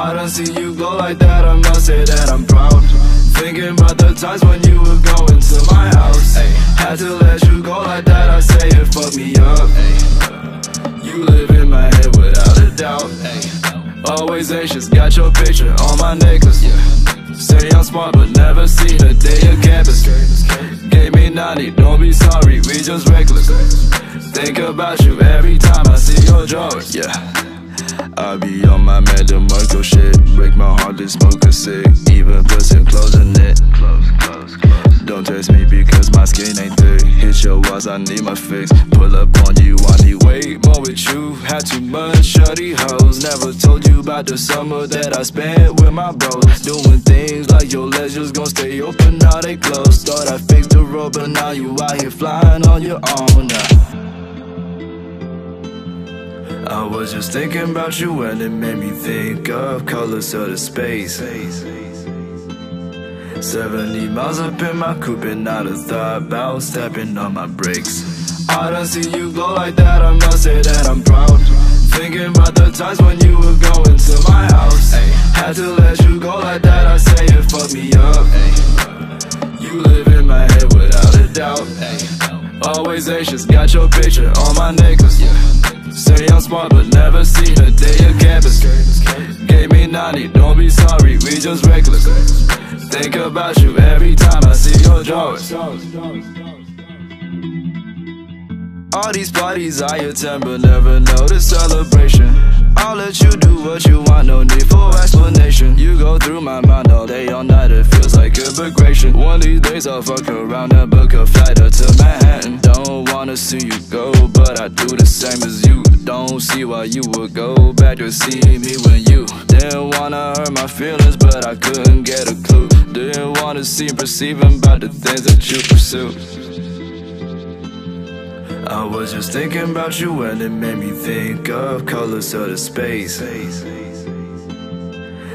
I don't see you go like that, I must say that I'm proud. Thinking about the times when you were going to my house. Had to let you go like that, I say it fucked me up. You live in my head without a doubt. Ay, always anxious, got your picture on my necklace. Say I'm smart, but never seen a day of campus. Gave me 90, don't be sorry, we just reckless. Think about you every time I see your drawers. Yeah. I be on my Mac DeMarco shit. Break my heart to smoke a cig. Even clothes in it. Close, close, close. Don't test me because my skin ain't thick. Hit your walls, I need my fix. Pull up on you, I need weight. more with you. Had too much shorty hoes. Never told you about the summer that I spent with my bros. Doing things like your legs just gon' stay open, now they closed. Thought I fixed the road, but now you out here flying on your own now. I was just thinking about you and it made me think of colors of the space. 70 miles up in my coupe and not a thought about stepping on my brakes. I don't see you glow like that, I must say that I'm proud. Thinking about the times when you were going to my house. Had to let you go like that, I say it fucked me up. You live in my head without a doubt. Always anxious, got your picture on my necklace. Smart, but never seen a day of campus. Gave me 90, don't be sorry, we just reckless. Think about you every time I see your drawers. All these parties I attend, but never know the celebration. I'll let you do what you want, no need for explanation. You go through my mind all day, all night, it feels like immigration. One of these days I'll fuck around and book a flight up to Manhattan. Don't wanna see you go, but I do the same as you. Don't see why you would go back to see me when you didn't wanna hurt my feelings, but I couldn't get a clue. Didn't wanna seem perceiving about the things that you pursue. I was just thinking about you and it made me think of colors of the space.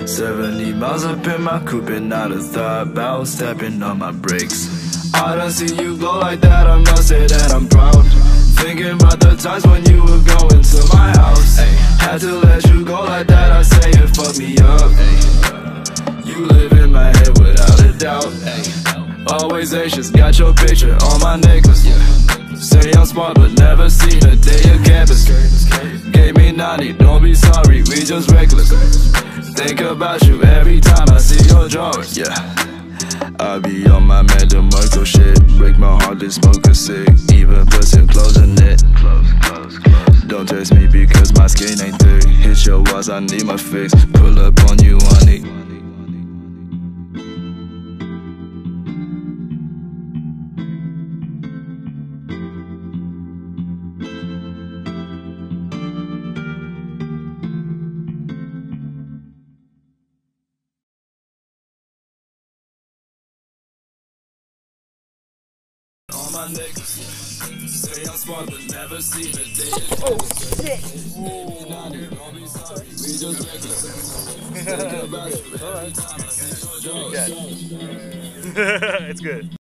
70 miles up in my coupe and not a thought about stepping on my brakes. I don't see you go like that, I must say that I'm proud. Doubt. Always anxious, got your picture on my necklace. Say I'm smart, but never seen a day of campus. Gave me 90, don't be sorry, we just reckless. Think about you every time I see your drawers. Yeah. I be on my Mac DeMarco shit. Break my heart to smoke a cig. Even clothes in it. Close, close, close. Don't test me because my skin ain't thick. Hit your walls, I need my fix. Pull up on you, need. My necklace. Say I'm smart, but never seen a day. Oh shit! We just reckless. Think about it every time I see your drawers. it's good.